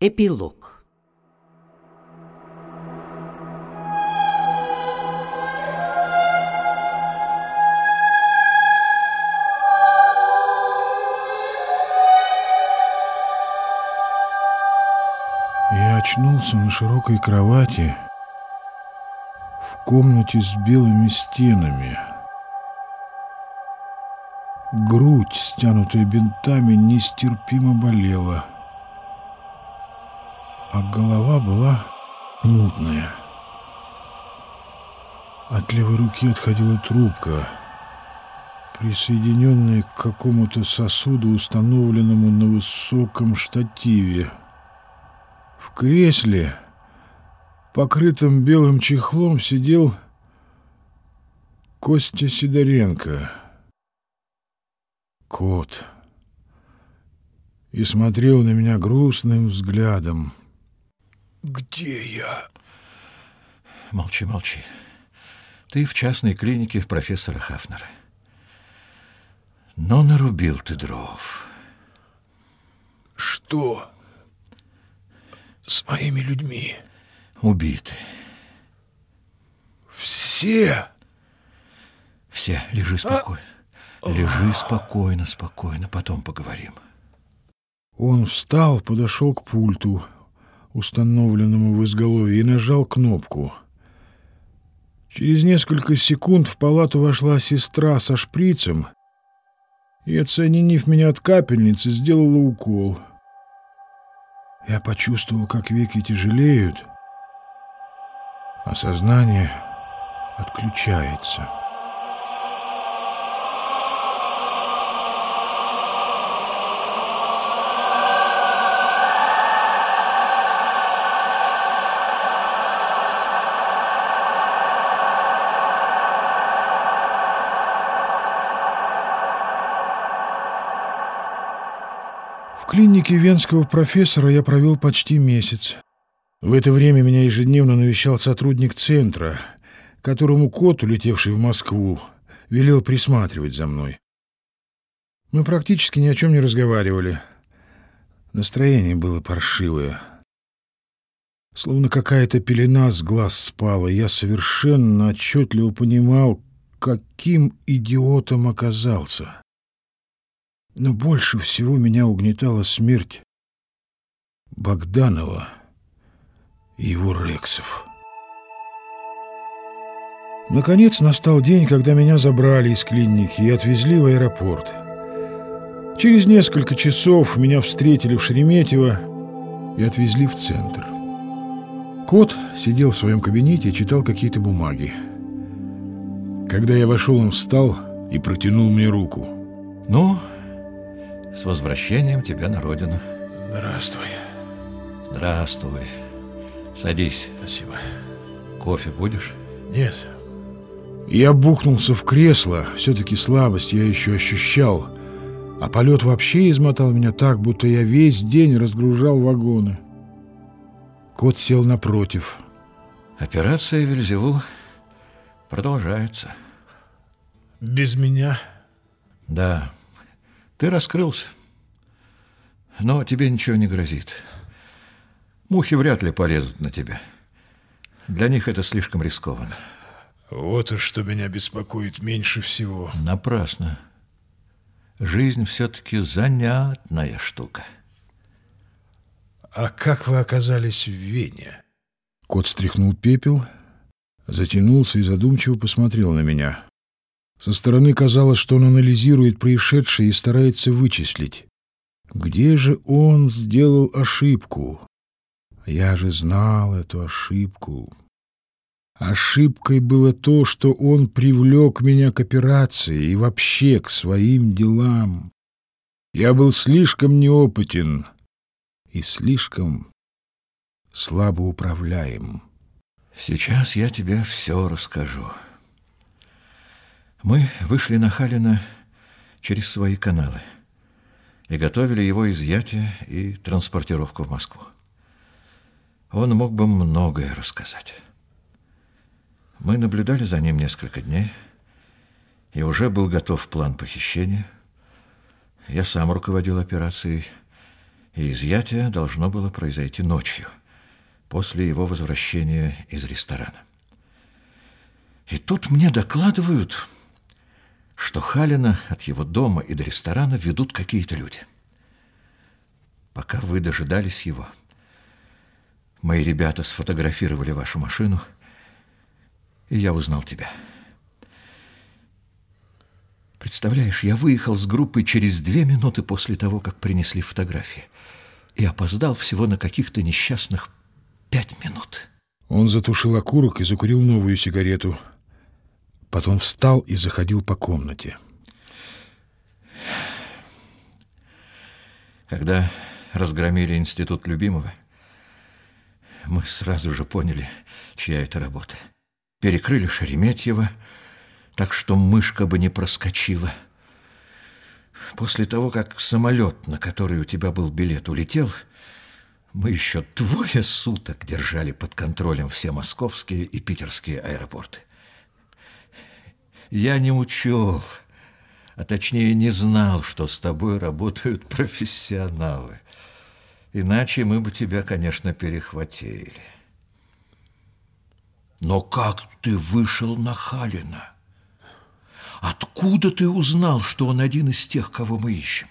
Эпилог Я очнулся на широкой кровати в комнате с белыми стенами. Грудь, стянутая бинтами, нестерпимо болела, а голова была мутная. От левой руки отходила трубка, присоединенная к какому-то сосуду, установленному на высоком штативе. В кресле, покрытом белым чехлом, сидел Костя Сидоренко. Кот. И смотрел на меня грустным взглядом. Где я? Молчи, молчи. Ты в частной клинике профессора Хафнера. Но нарубил ты дров. Что с моими людьми? Убиты. Все? Все, лежи спокойно. Лежи спокойно, спокойно, потом поговорим. Он встал, подошел к пульту, установленному в изголовье, и нажал кнопку. Через несколько секунд в палату вошла сестра со шприцем и, отсоединив меня от капельницы, сделала укол. Я почувствовал, как веки тяжелеют, а сознание отключается. В клинике венского профессора я провел почти месяц. В это время меня ежедневно навещал сотрудник центра, которому кот, улетевший в Москву, велел присматривать за мной. Мы практически ни о чем не разговаривали. Настроение было паршивое. Словно какая-то пелена с глаз спала, я совершенно отчетливо понимал, каким идиотом оказался. Но больше всего меня угнетала смерть Богданова и его рексов. Наконец настал день, когда меня забрали из клиники и отвезли в аэропорт. Через несколько часов меня встретили в Шереметьево и отвезли в центр. Кот сидел в своем кабинете и читал какие-то бумаги. Когда я вошел, он встал и протянул мне руку. Ну, с возвращением тебя на родину. Здравствуй. Здравствуй. Садись. Спасибо. Кофе будешь? Нет. Я бухнулся в кресло. Все-таки слабость я еще ощущал. А полет вообще измотал меня так, будто я весь день разгружал вагоны. Кот сел напротив. Операция Вельзевул продолжается. Без меня? Да, ты раскрылся. Но тебе ничего не грозит. Мухи вряд ли полезут на тебя. Для них это слишком рискованно. Вот уж что меня беспокоит меньше всего. Напрасно. Жизнь все-таки занятная штука. А как вы оказались в Вене? Кот стряхнул пепел, затянулся и задумчиво посмотрел на меня. Со стороны казалось, что он анализирует происшедшее и старается вычислить. Где же он сделал ошибку? Я же знал эту ошибку. Ошибкой было то, что он привлек меня к операции и вообще к своим делам. Я был слишком неопытен и слишком слабо управляем. Сейчас я тебе все расскажу. Мы вышли на Халина через свои каналы и готовили его изъятие и транспортировку в Москву. Он мог бы многое рассказать. Мы наблюдали за ним несколько дней, и уже был готов план похищения. Я сам руководил операцией И изъятие должно было произойти ночью, после его возвращения из ресторана. И тут мне докладывают, что Халина от его дома и до ресторана ведут какие-то люди. Пока вы дожидались его, мои ребята сфотографировали вашу машину, и я узнал тебя. Представляешь, я выехал с группой через две минуты после того, как принесли фотографии, и опоздал всего на каких-то несчастных пять минут. Он затушил окурок и закурил новую сигарету. Потом встал и заходил по комнате. Когда разгромили институт любимого, мы сразу же поняли, чья это работа. Перекрыли Шереметьево, так что мышка бы не проскочила. После того, как самолет, на который у тебя был билет, улетел, мы еще двое суток держали под контролем все московские и питерские аэропорты. Я не учел, а точнее не знал, что с тобой работают профессионалы. Иначе мы бы тебя, конечно, перехватили. Но как ты вышел на Халина? Откуда ты узнал, что он один из тех, кого мы ищем?